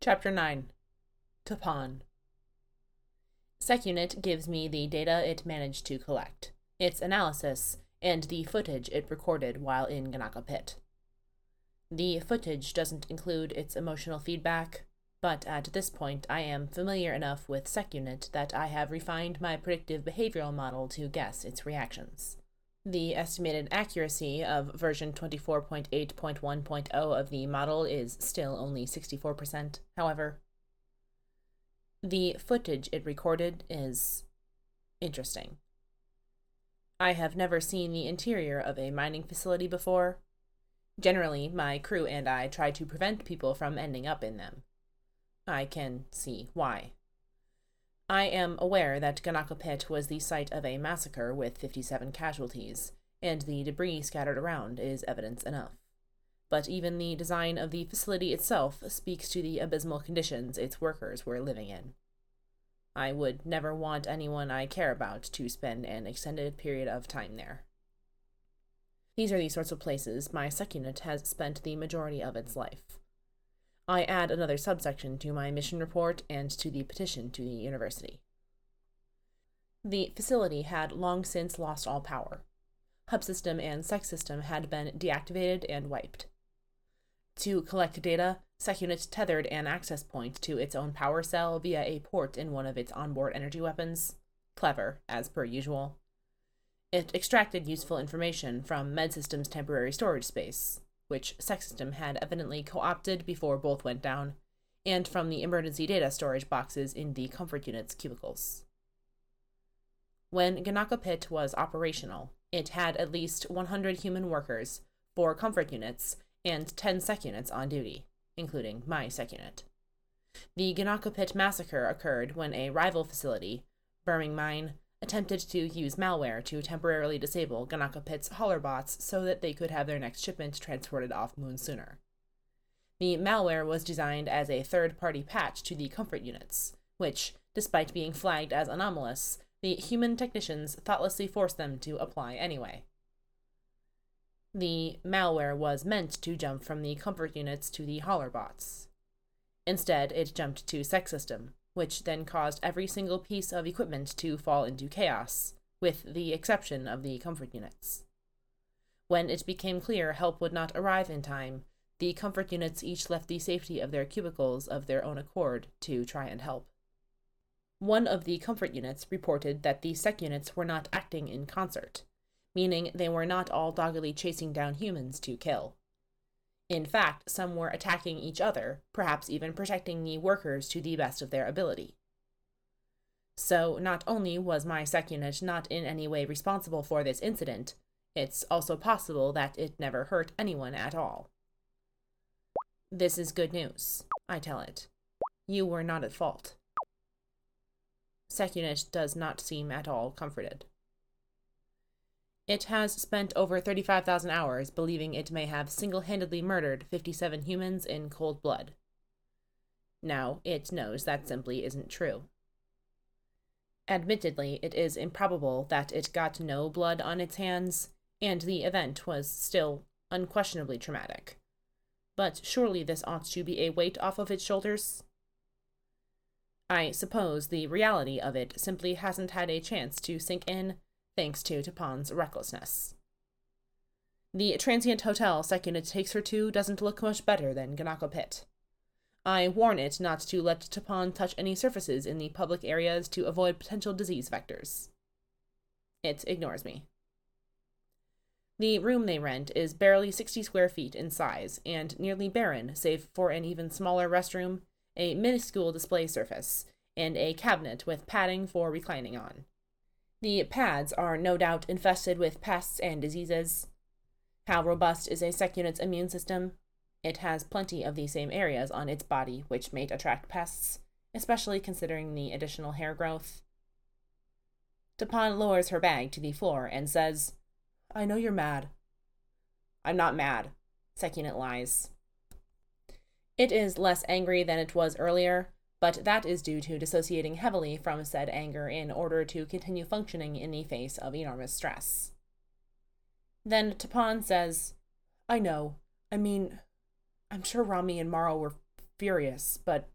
Chapter 9 Tapan SecUnit gives me the data it managed to collect, its analysis, and the footage it recorded while in Ganaka Pit. The footage doesn't include its emotional feedback, but at this point I am familiar enough with SecUnit that I have refined my predictive behavioral model to guess its reactions. The estimated accuracy of version 24.8.1.0 of the model is still only 64%, however. The footage it recorded is interesting. I have never seen the interior of a mining facility before. Generally, my crew and I try to prevent people from ending up in them. I can see why. I am aware that Ganaka Pit was the site of a massacre with 57 casualties, and the debris scattered around is evidence enough. But even the design of the facility itself speaks to the abysmal conditions its workers were living in. I would never want anyone I care about to spend an extended period of time there. These are the sorts of places my SecUnit has spent the majority of its life. I add another subsection to my mission report and to the petition to the university. The facility had long since lost all power. Hub system and sec system had been deactivated and wiped. To collect data, SecUnit tethered an access point to its own power cell via a port in one of its onboard energy weapons. Clever, as per usual. It extracted useful information from MedSystem's temporary storage space, which Sec System had evidently co opted before both went down, and from the emergency data storage boxes in the comfort unit's cubicles. When Ganaka Pit was operational, it had at least 100 human workers, 4 comfort units, and 10 sec units on duty, including my sec unit. The Ganaka Pit massacre occurred when a rival facility, Birming Mine, attempted to use malware to temporarily disable Ganaka Pit's bots so that they could have their next shipment transported off Moon sooner. The malware was designed as a third party patch to the comfort units, which, despite being flagged as anomalous, the human technicians thoughtlessly forced them to apply anyway. The malware was meant to jump from the comfort units to the bots. Instead, it jumped to Sec System, which then caused every single piece of equipment to fall into chaos, with the exception of the comfort units. When it became clear help would not arrive in time, the comfort units each left the safety of their cubicles of their own accord to try and help. One of the comfort units reported that the sec units were not acting in concert, meaning they were not all doggedly chasing down humans to kill. In fact, some were attacking each other, perhaps even protecting the workers to the best of their ability. So, not only was my sec unit not in any way responsible for this incident, it's also possible that it never hurt anyone at all. This is good news, I tell it. You were not at fault. SecUnit does not seem at all comforted. It has spent over 35,000 hours believing it may have single handedly murdered 57 humans in cold blood. Now, it knows that simply isn't true. Admittedly, it is improbable that it got no blood on its hands, and the event was still unquestionably traumatic. But surely this ought to be a weight off of its shoulders? I suppose the reality of it simply hasn't had a chance to sink in thanks to Tapan's recklessness. The transient hotel SecUnit takes her to doesn't look much better than Ganaka Pit. I warn it not to let Tapan touch any surfaces in the public areas to avoid potential disease vectors. It ignores me. The room they rent is barely 60 square feet in size and nearly barren, save for an even smaller restroom, a minuscule display surface, and a cabinet with padding for reclining on. The pads are no doubt infested with pests and diseases. How robust is a SecUnit's immune system? It has plenty of the same areas on its body which may attract pests, especially considering the additional hair growth. Tapan lowers her bag to the floor and says, I know you're mad. I'm not mad, SecUnit lies. It is less angry than it was earlier, but that is due to dissociating heavily from said anger in order to continue functioning in the face of enormous stress. Then Tapan says, I know. I mean, I'm sure Rami and Maro were furious, but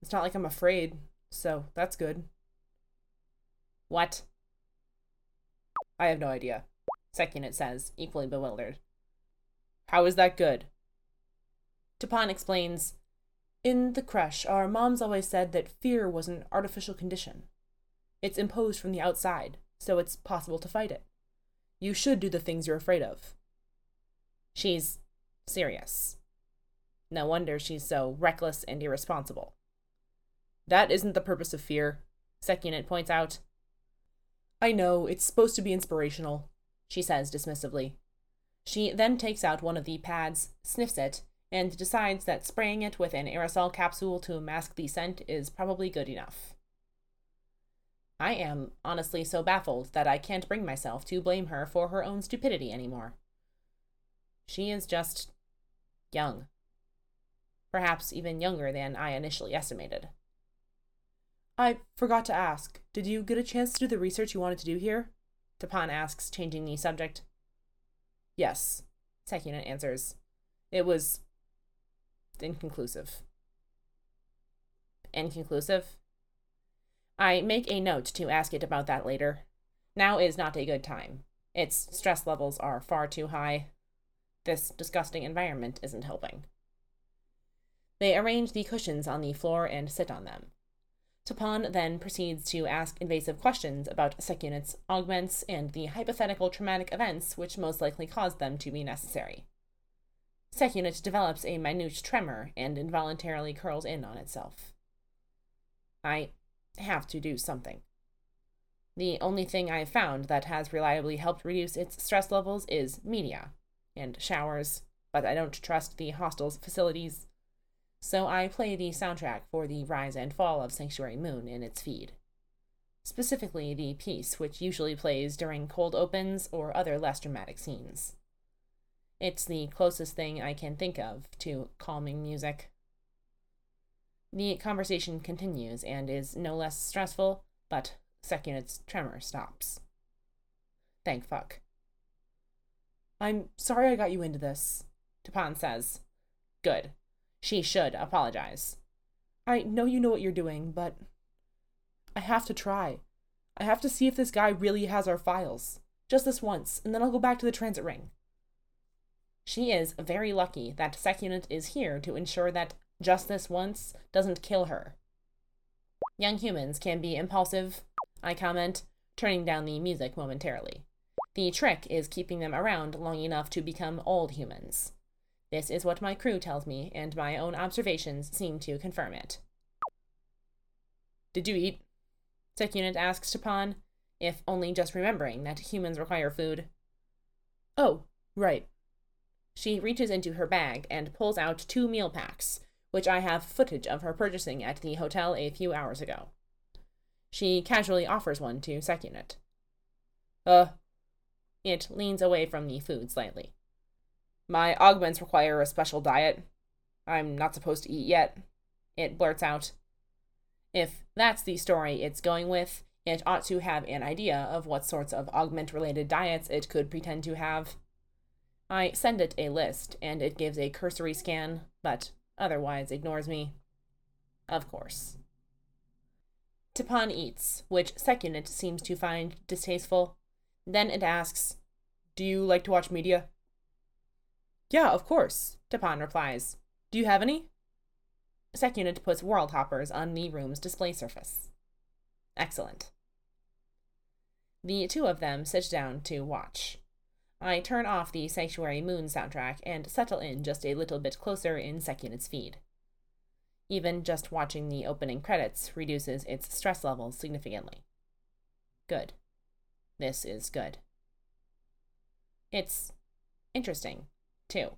it's not like I'm afraid, so that's good. What? I have no idea, Secunit says, equally bewildered. How is that good? Tapan explains In the creche, our moms always said that fear was an artificial condition. It's imposed from the outside, so it's possible to fight it. You should do the things you're afraid of. She's serious. No wonder she's so reckless and irresponsible. That isn't the purpose of fear, Secunit points out. I know, it's supposed to be inspirational, she says dismissively. She then takes out one of the pads, sniffs it, and decides that spraying it with an aerosol capsule to mask the scent is probably good enough. I am honestly so baffled that I can't bring myself to blame her for her own stupidity anymore. She is just young. Perhaps even younger than I initially estimated. I forgot to ask, did you get a chance to do the research you wanted to do here? Tapan asks, changing the subject. Yes, Secunit answers. It was inconclusive. Inconclusive? I make a note to ask it about that later. Now is not a good time. Its stress levels are far too high. This disgusting environment isn't helping. They arrange the cushions on the floor and sit on them. Tapan then proceeds to ask invasive questions about Secunit's augments and the hypothetical traumatic events which most likely caused them to be necessary. Secunit develops a minute tremor and involuntarily curls in on itself. I have to do something. The only thing I've found that has reliably helped reduce its stress levels is media and showers, but I don't trust the hostel's facilities so I play the soundtrack for the rise and fall of Sanctuary Moon in its feed. Specifically, the piece which usually plays during cold opens or other less dramatic scenes. It's the closest thing I can think of to calming music. The conversation continues and is no less stressful, but Secunit's tremor stops. Thank fuck. I'm sorry I got you into this, Tapan says. Good. She should apologize. I know you know what you're doing, but I have to try. I have to see if this guy really has our files. Just this once, and then I'll go back to the transit ring. She is very lucky that Secunit is here to ensure that just this once doesn't kill her. Young humans can be impulsive, I comment, turning down the music momentarily. The trick is keeping them around long enough to become old humans. This is what my crew tells me, and my own observations seem to confirm it. Did you eat? Secunit asks Tapan, if only just remembering that humans require food. Oh, right. She reaches into her bag and pulls out two meal packs, which I have footage of her purchasing at the hotel a few hours ago. She casually offers one to Secunit. Uh. It leans away from the food slightly. My augments require a special diet. I'm not supposed to eat yet. It blurts out. If that's the story it's going with, it ought to have an idea of what sorts of augment related diets it could pretend to have. I send it a list, and it gives a cursory scan, but otherwise ignores me. Of course. Tapan eats, which Secunit seems to find distasteful. Then it asks, Do you like to watch media? Yeah, of course, Tapan replies. Do you have any? Secunit puts world hoppers on the room's display surface. Excellent. The two of them sit down to watch. I turn off the Sanctuary Moon soundtrack and settle in just a little bit closer in Secunit's feed. Even just watching the opening credits reduces its stress level significantly. Good. This is good. It's interesting too.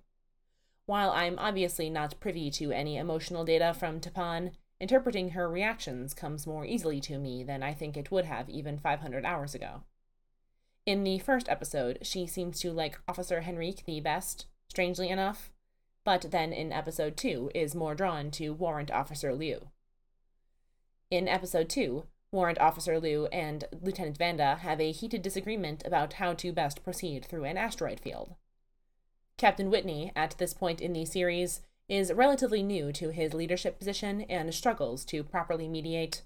While I'm obviously not privy to any emotional data from Tapan, interpreting her reactions comes more easily to me than I think it would have even 500 hours ago. In the first episode, she seems to like Officer Henrique the best, strangely enough, but then in episode 2 is more drawn to Warrant Officer Liu. In episode 2, Warrant Officer Liu and Lieutenant Vanda have a heated disagreement about how to best proceed through an asteroid field. Captain Whitney, at this point in the series, is relatively new to his leadership position and struggles to properly mediate.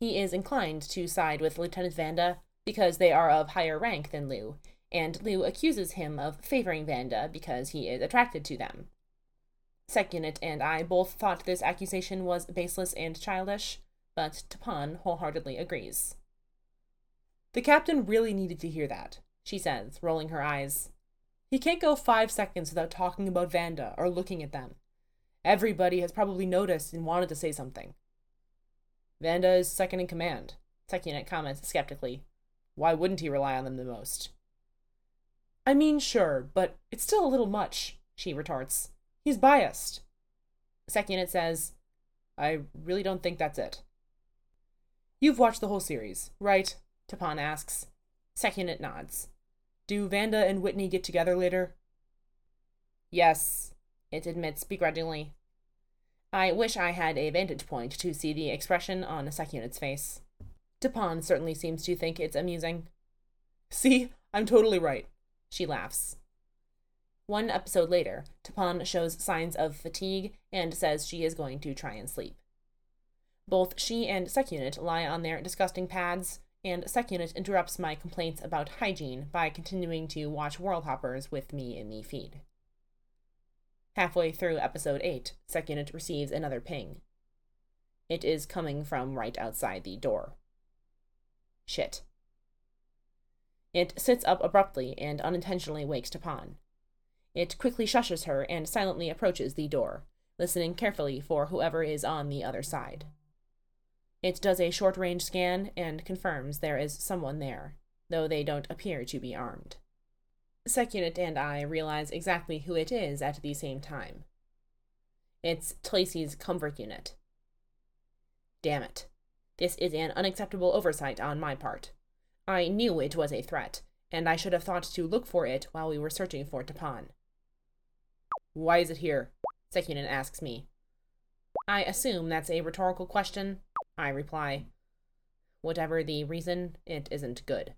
He is inclined to side with Lieutenant Vanda because they are of higher rank than Liu, and Liu accuses him of favoring Vanda because he is attracted to them. Secunit and I both thought this accusation was baseless and childish, but Tapan wholeheartedly agrees. The captain really needed to hear that, she says, rolling her eyes. He can't go five seconds without talking about Vanda or looking at them. Everybody has probably noticed and wanted to say something. Vanda is second in command, Secunit comments skeptically. Why wouldn't he rely on them the most? I mean, sure, but it's still a little much, she retorts. He's biased. Secunit says, I really don't think that's it. You've watched the whole series, right? Tapan asks. Secunit nods. Do Vanda and Whitney get together later? Yes, it admits begrudgingly. I wish I had a vantage point to see the expression on Secunit's face. Tapan certainly seems to think it's amusing. See, I'm totally right. She laughs. One episode later, Tapan shows signs of fatigue and says she is going to try and sleep. Both she and Secunit lie on their disgusting pads, and Secunit interrupts my complaints about hygiene by continuing to watch World Hoppers with me in the feed. Halfway through episode 8, Secunit receives another ping. It is coming from right outside the door. Shit. It sits up abruptly and unintentionally wakes Tapan. It quickly shushes her and silently approaches the door, listening carefully for whoever is on the other side. It does a short range scan and confirms there is someone there, though they don't appear to be armed. Secunit and I realize exactly who it is at the same time. It's Tlacey's comfort unit. Damn it. This is an unacceptable oversight on my part. I knew it was a threat, and I should have thought to look for it while we were searching for Tapan. Why is it here? Secunit asks me. I assume that's a rhetorical question. I reply. Whatever the reason, it isn't good.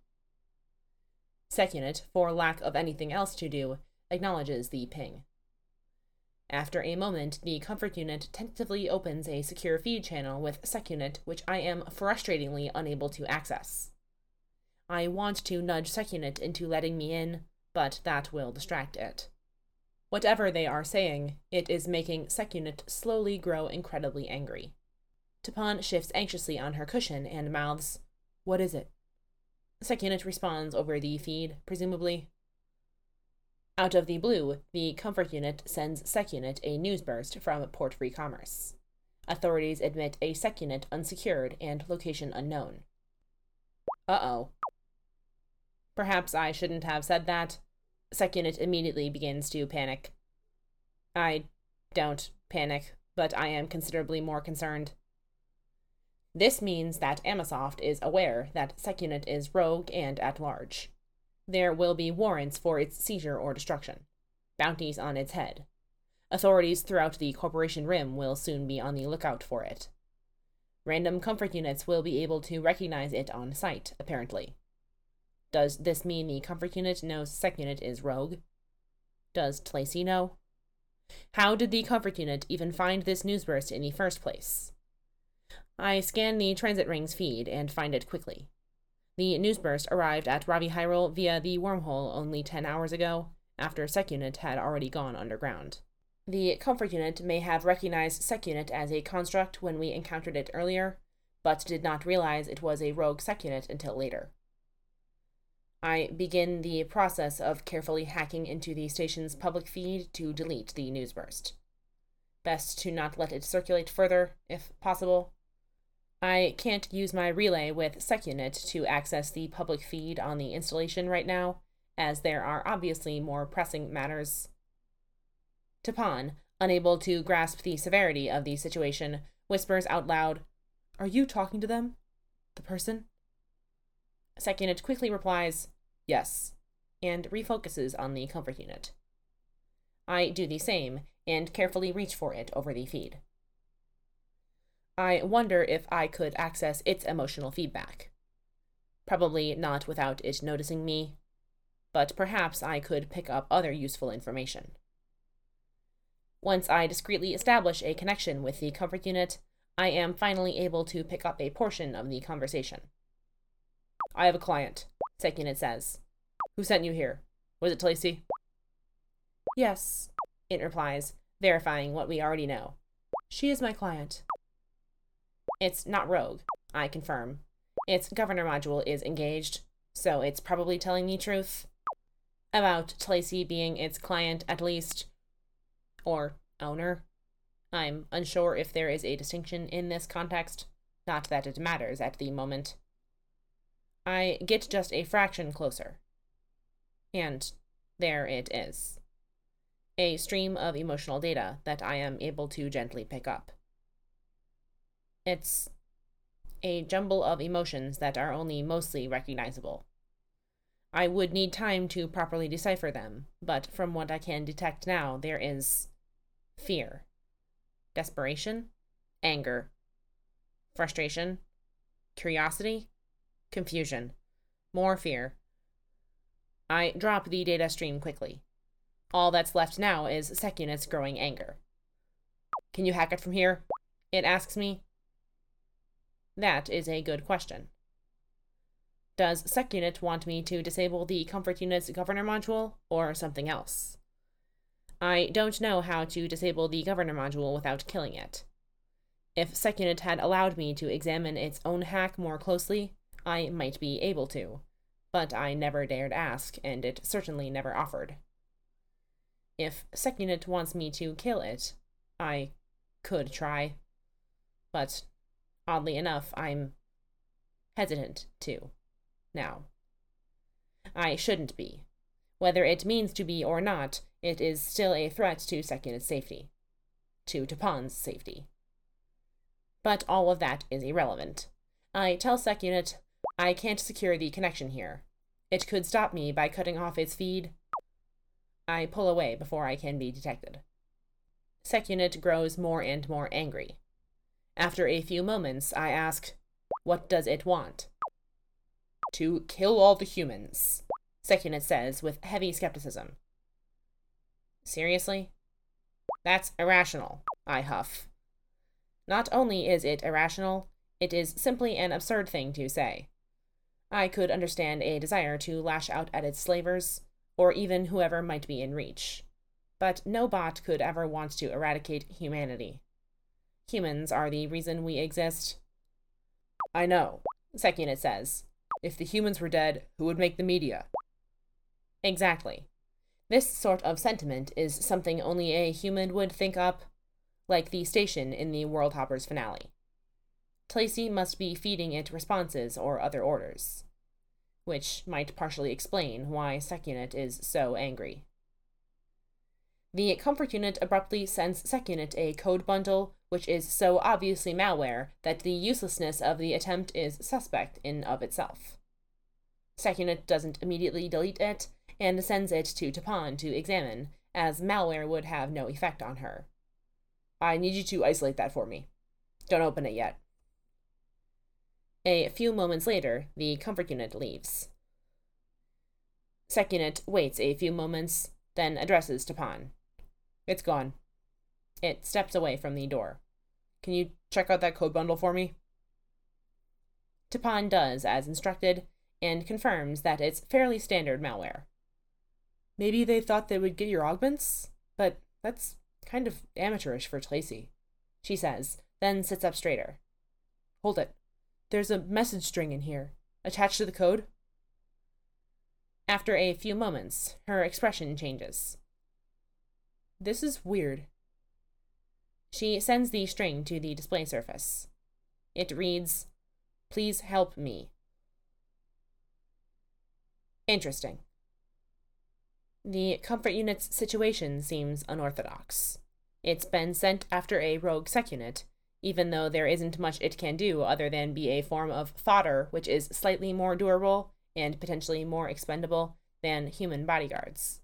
Secunit, for lack of anything else to do, acknowledges the ping. After a moment, the comfort unit tentatively opens a secure feed channel with Secunit, which I am frustratingly unable to access. I want to nudge Secunit into letting me in, but that will distract it. Whatever they are saying, it is making Secunit slowly grow incredibly angry. Tapan shifts anxiously on her cushion and mouths, What is it? Secunit responds over the feed, presumably. Out of the blue, the comfort unit sends Secunit a news burst from Port Free Commerce. Authorities admit a Secunit unsecured and location unknown. Uh oh. Perhaps I shouldn't have said that, Secunit immediately begins to panic. I don't panic, but I am considerably more concerned. This means that Amasoft is aware that Secunit is rogue and at large. There will be warrants for its seizure or destruction, bounties on its head. Authorities throughout the Corporation Rim will soon be on the lookout for it. Random comfort units will be able to recognize it on sight, apparently. Does this mean the comfort unit knows sec unit is rogue? Does Tlacey know? How did the comfort unit even find this newsburst in the first place? I scan the transit ring's feed and find it quickly. The newsburst arrived at RaviHyral via the wormhole only 10 hours ago, after Secunit had already gone underground. The comfort unit may have recognized Secunit as a construct when we encountered it earlier, but did not realize it was a rogue Secunit until later. I begin the process of carefully hacking into the station's public feed to delete the newsburst. Best to not let it circulate further, if possible. I can't use my relay with Secunit to access the public feed on the installation right now, as there are obviously more pressing matters. Tapan, unable to grasp the severity of the situation, whispers out loud, Are you talking to them? The person? Secunit quickly replies, Yes, and refocuses on the comfort unit. I do the same and carefully reach for it over the feed. I wonder if I could access its emotional feedback. Probably not without it noticing me, but perhaps I could pick up other useful information. Once I discreetly establish a connection with the comfort unit, I am finally able to pick up a portion of the conversation. I have a client, SecUnit says. Who sent you here? Was it Tlacey? Yes, it replies, verifying what we already know. She is my client. It's not Rogue, I confirm. Its governor module is engaged, so it's probably telling the truth. About Tlacey being its client, at least. Or owner. I'm unsure if there is a distinction in this context, not that it matters at the moment. I get just a fraction closer. And there it is. A stream of emotional data that I am able to gently pick up. It's a jumble of emotions that are only mostly recognizable. I would need time to properly decipher them, but from what I can detect now, there is fear, desperation, anger, frustration, curiosity, confusion, more fear. I drop the data stream quickly. All that's left now is SecUnit's growing anger. Can you hack it from here? It asks me. That is a good question. Does SecUnit want me to disable the Comfort Unit's Governor module, or something else? I don't know how to disable the Governor module without killing it. If SecUnit had allowed me to examine its own hack more closely, I might be able to, but I never dared ask, and it certainly never offered. If SecUnit wants me to kill it, I could try, but oddly enough, I'm hesitant to now. I shouldn't be. Whether it means to be or not, it is still a threat to SecUnit's safety. To Tapan's safety. But all of that is irrelevant. I tell SecUnit I can't secure the connection here. It could stop me by cutting off its feed. I pull away before I can be detected. SecUnit grows more and more angry. After a few moments, I ask, What does it want? to kill all the humans, SecUnit says with heavy skepticism. Seriously? That's irrational, I huff. Not only is it irrational, it is simply an absurd thing to say. I could understand a desire to lash out at its slavers, or even whoever might be in reach. But no bot could ever want to eradicate humanity. Humans are the reason we exist. I know, SecUnit says, if the humans were dead, who would make the media? Exactly. This sort of sentiment is something only a human would think up, like the station in the World Hoppers finale. Tlacey must be feeding it responses or other orders, which might partially explain why SecUnit is so angry. The Comfort Unit abruptly sends SecUnit a code bundle which is so obviously malware that the uselessness of the attempt is suspect in of itself. SecUnit doesn't immediately delete it and sends it to Tapan to examine, as malware would have no effect on her. I need you to isolate that for me. Don't open it yet. A few moments later, the comfort unit leaves. SecUnit waits a few moments, then addresses Tapan. It's gone. It steps away from the door. Can you check out that code bundle for me? Tapan does as instructed and confirms that it's fairly standard malware. Maybe they thought they would get your augments, but that's kind of amateurish for Tlacey, she says, then sits up straighter. Hold it. There's a message string in here, attached to the code. After a few moments, her expression changes. This is weird. She sends the string to the display surface. It reads, Please help me. Interesting. The comfort unit's situation seems unorthodox. It's been sent after a rogue SecUnit, even though there isn't much it can do other than be a form of fodder which is slightly more durable and potentially more expendable than human bodyguards.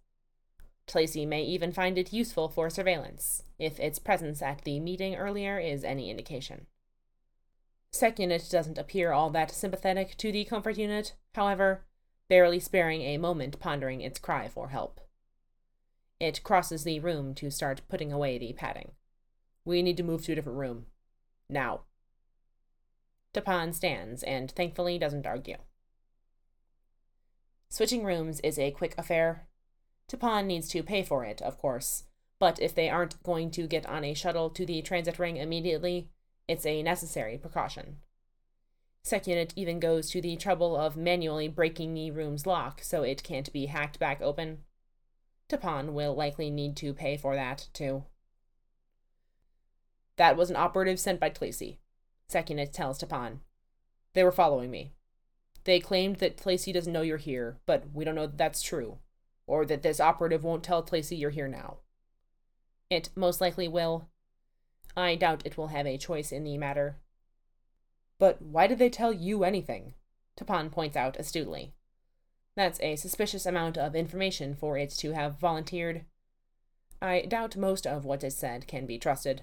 Tlacey may even find it useful for surveillance, if its presence at the meeting earlier is any indication. SecUnit doesn't appear all that sympathetic to the comfort unit, however, barely sparing a moment pondering its cry for help. It crosses the room to start putting away the padding. We need to move to a different room. Now. Tapan stands and thankfully doesn't argue. Switching rooms is a quick affair. Tapan needs to pay for it, of course, but if they aren't going to get on a shuttle to the transit ring immediately, it's a necessary precaution. SecUnit even goes to the trouble of manually breaking the room's lock so it can't be hacked back open. Tapan will likely need to pay for that, too. That was an operative sent by Tlacey, SecUnit tells Tapan. They were following me. They claimed that Tlacey doesn't know you're here, but we don't know that that's true, or that this operative won't tell Tlacey you're here now. It most likely will. I doubt it will have a choice in the matter. But why did they tell you anything? Tapan points out astutely. That's a suspicious amount of information for it to have volunteered. I doubt most of what is said can be trusted.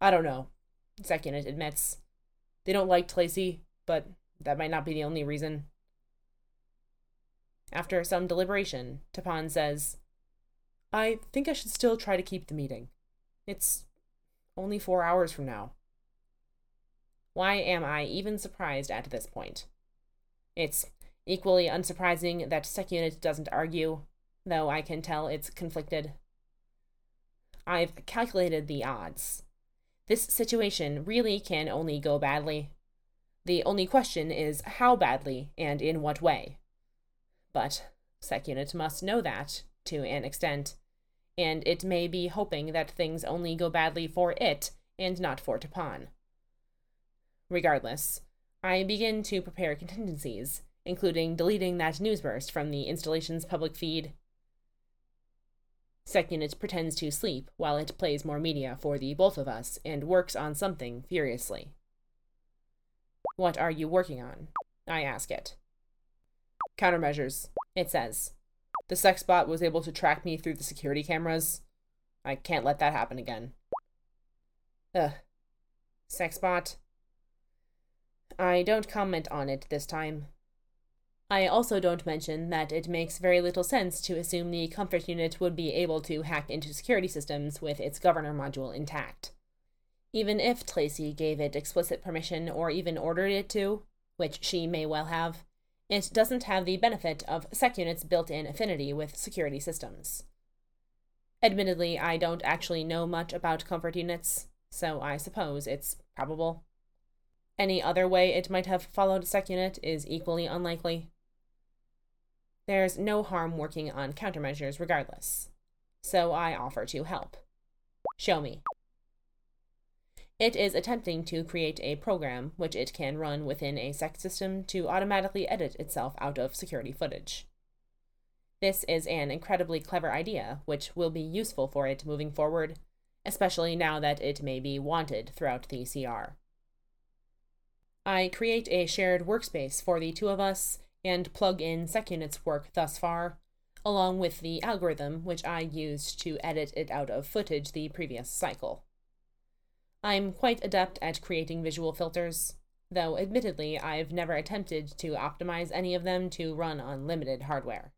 I don't know, SecUnit admits. They don't like Tlacey, but that might not be the only reason. After some deliberation, Tapan says, I think I should still try to keep the meeting. It's only four hours from now. Why am I even surprised at this point? It's equally unsurprising that SecUnit doesn't argue, though I can tell it's conflicted. I've calculated the odds. This situation really can only go badly. The only question is how badly and in what way. But SEC SecUnit must know that, to an extent, and it may be hoping that things only go badly for it and not for Tapan. Regardless, I begin to prepare contingencies, including deleting that newsburst from the installation's public feed. Sec SecUnit pretends to sleep while it plays more media for the both of us and works on something furiously. What are you working on? I ask it. Countermeasures, it says. The sex bot was able to track me through the security cameras. I can't let that happen again. Ugh. Sexbot. I don't comment on it this time. I also don't mention that it makes very little sense to assume the comfort unit would be able to hack into security systems with its governor module intact. Even if Tlacey gave it explicit permission or even ordered it to, which she may well have, it doesn't have the benefit of SecUnit's built in affinity with security systems. Admittedly, I don't actually know much about comfort units, so I suppose it's probable. Any other way it might have followed SecUnit is equally unlikely. There's no harm working on countermeasures regardless, so I offer to help. Show me. It is attempting to create a program which it can run within a SEC system to automatically edit itself out of security footage. This is an incredibly clever idea, which will be useful for it moving forward, especially now that it may be wanted throughout the CR. I create a shared workspace for the two of us and plug in SecUnit's work thus far, along with the algorithm which I used to edit it out of footage the previous cycle. I'm quite adept at creating visual filters, though admittedly I've never attempted to optimize any of them to run on limited hardware.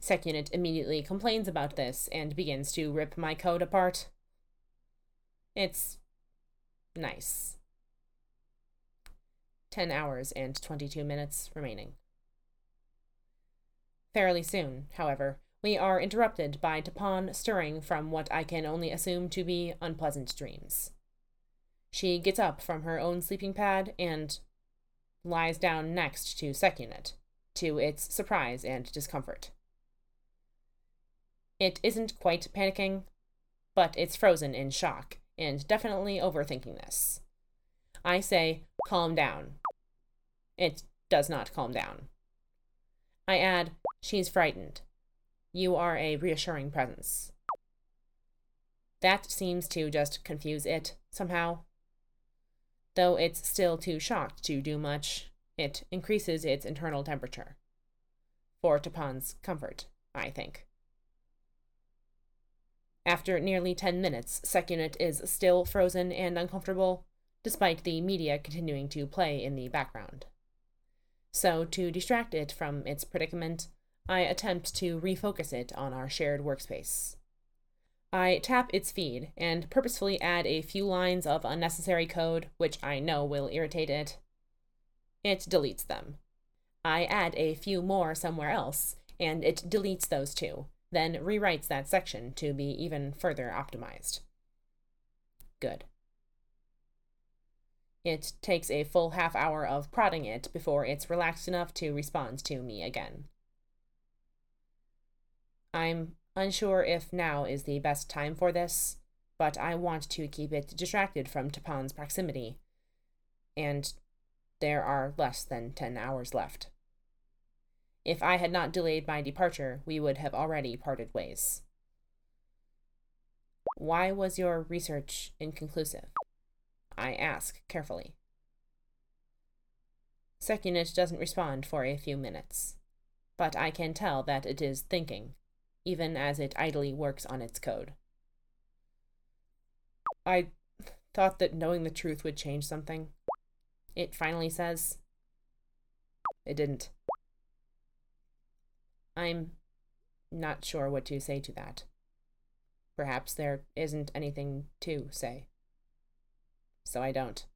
SecUnit immediately complains about this and begins to rip my code apart. It's nice. 10 hours and 22 minutes remaining. Fairly soon, however, we are interrupted by Tapan stirring from what I can only assume to be unpleasant dreams. She gets up from her own sleeping pad and lies down next to SecUnit, to its surprise and discomfort. It isn't quite panicking, but it's frozen in shock and definitely overthinking this. I say, calm down, it does not calm down. I add, she's frightened. You are a reassuring presence. That seems to just confuse it, somehow. Though it's still too shocked to do much, it increases its internal temperature. For Tapan's comfort, I think. After nearly ten minutes, SecUnit is still frozen and uncomfortable, despite the media continuing to play in the background. So, to distract it from its predicament, I attempt to refocus it on our shared workspace. I tap its feed and purposefully add a few lines of unnecessary code, which I know will irritate it. It deletes them. I add a few more somewhere else, and it deletes those too, then rewrites that section to be even further optimized. Good. It takes a full half hour of prodding it before it's relaxed enough to respond to me again. I'm unsure if now is the best time for this, but I want to keep it distracted from Tapan's proximity, and there are less than ten hours left. If I had not delayed my departure, we would have already parted ways. Why was your research inconclusive? I ask carefully. SecUnit doesn't respond for a few minutes, but I can tell that it is thinking even as it idly works on its code. I thought that knowing the truth would change something. It finally says. It didn't. I'm not sure what to say to that. Perhaps there isn't anything to say. So I don't.